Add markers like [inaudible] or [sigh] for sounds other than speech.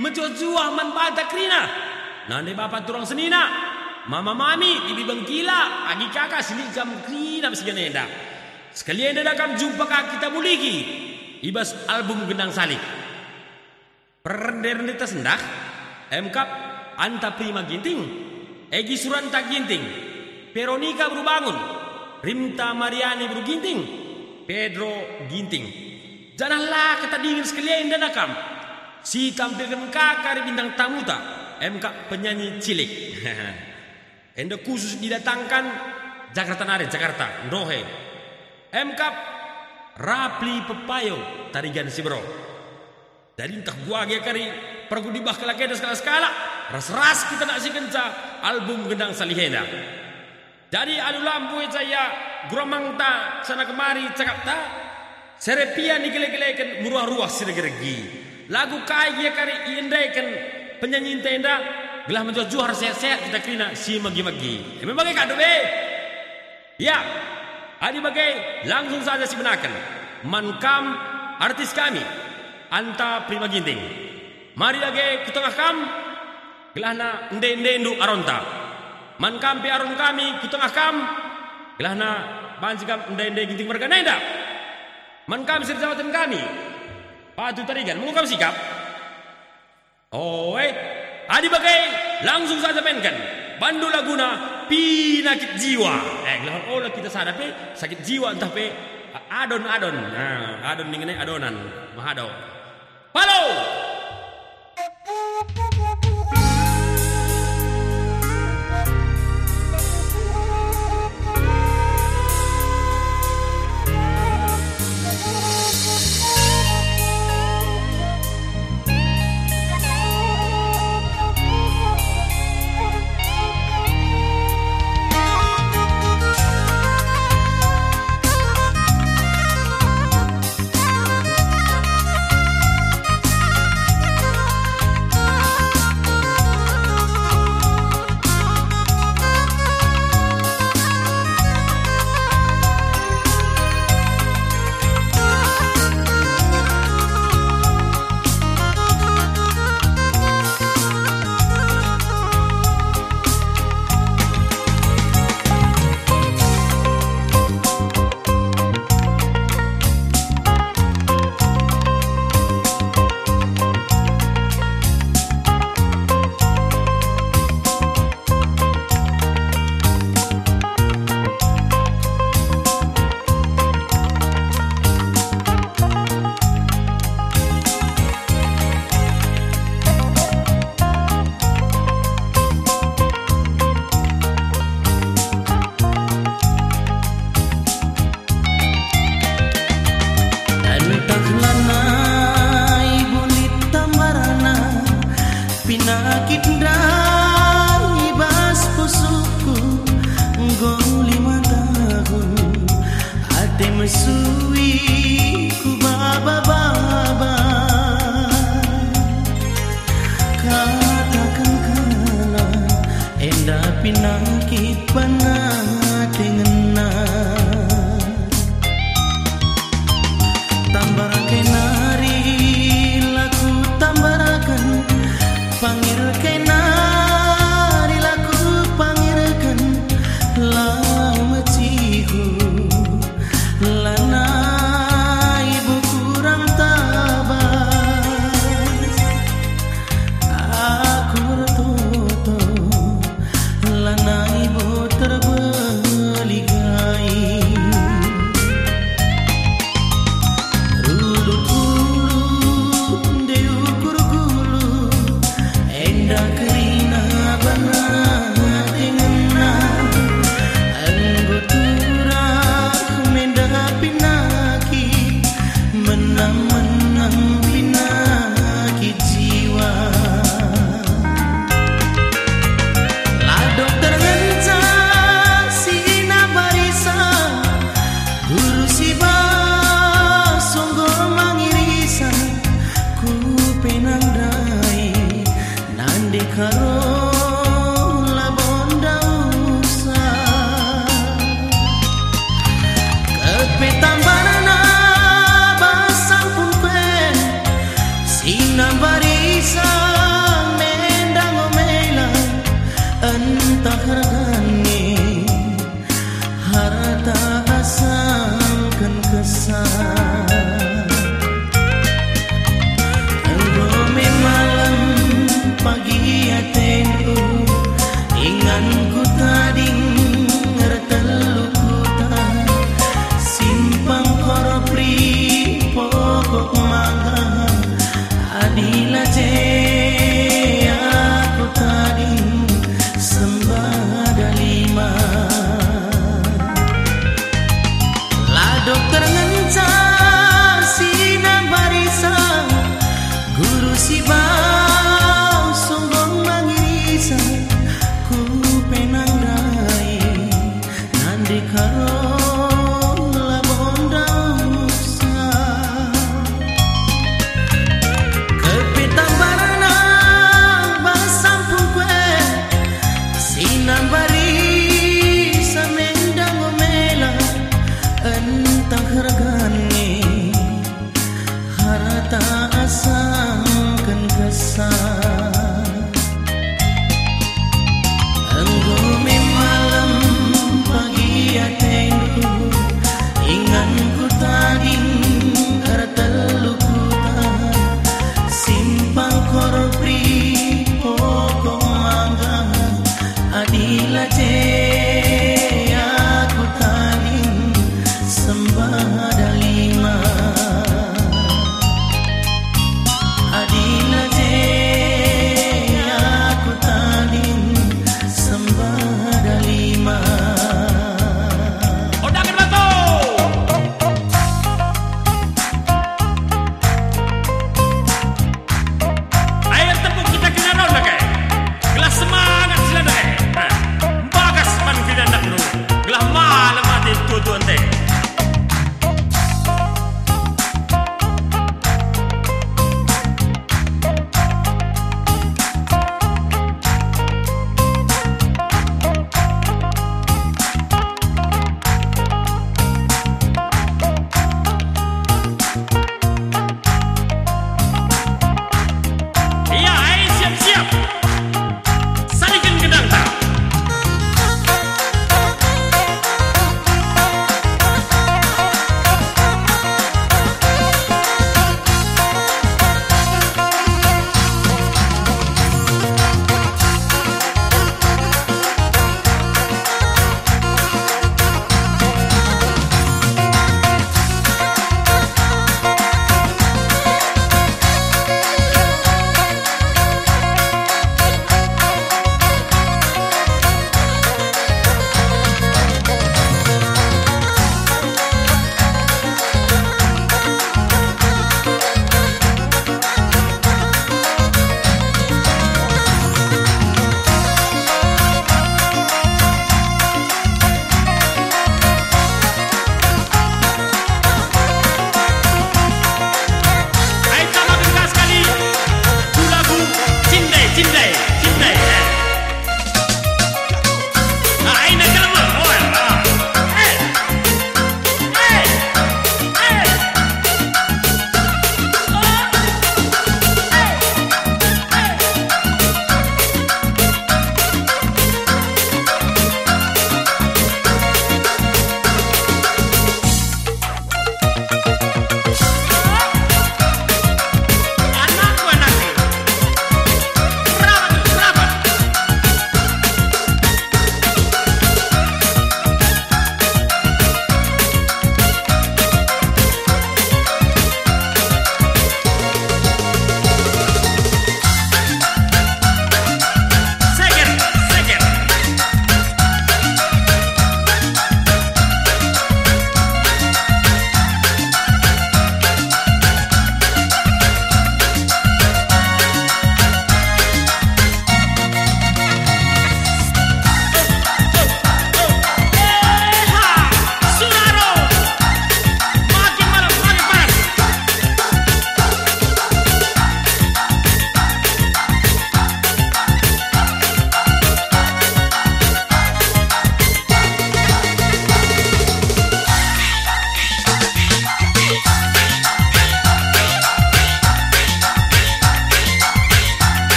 Menjual-jual man bata krina. Nande bapak turang senina. Mama mami, ibi bangkila, agi kakak sini jam krina enda. Sekalian dah kam jumpa kak kita muliki. Ibas album gendang salik. Perdernitas sendak. Emkap anta prima ginting. Egi suranta ginting. Veronica baru bangun. Rimta Mariani baru ginting. Pedro ginting. Janganlah kata dingin sekalian dan akam. Si tampilkan kakak bintang tamuta. MK penyanyi cilik. [laughs] Enda khusus didatangkan Jakarta Nare, Jakarta, Ndohe. MK Rapli Pepayo, Tarigan Sibro. Dari entah gua gaya kari pergu dibah kelakeda skala-skala. Ras-ras kita nak si kenca album gendang salihena. Jadi anu lampu saya guromang ta sana kemari cakap ta serepia ni gele-gele muruah-ruah siregeregi. Lagu kai kari indaikan penyanyi tenda gelah menjual juhar sehat-sehat kita kena si magi-magi. Memang kado be. Ya, adi bagai langsung saja si benakan. Mankam artis kami anta prima ginting. Mari lagi ke tengah kam gelahna ende-ende ndu aronta. Man kampi aron kami ku tengah kam gelahna bansi kam ende-ende ginting mereka nenda. Man kami sir jawatan kami. Patu tarigan mengukam sikap. Oh eh adi bagai langsung saja mainkan. Bandu Laguna pinakit jiwa. Eh gelahon oh kita sadapi sakit jiwa entah pe adon-adon. Nah, adon nih adonan. Mahado. Halo. Kepetambarana basang pun pe Sina Sinambarisa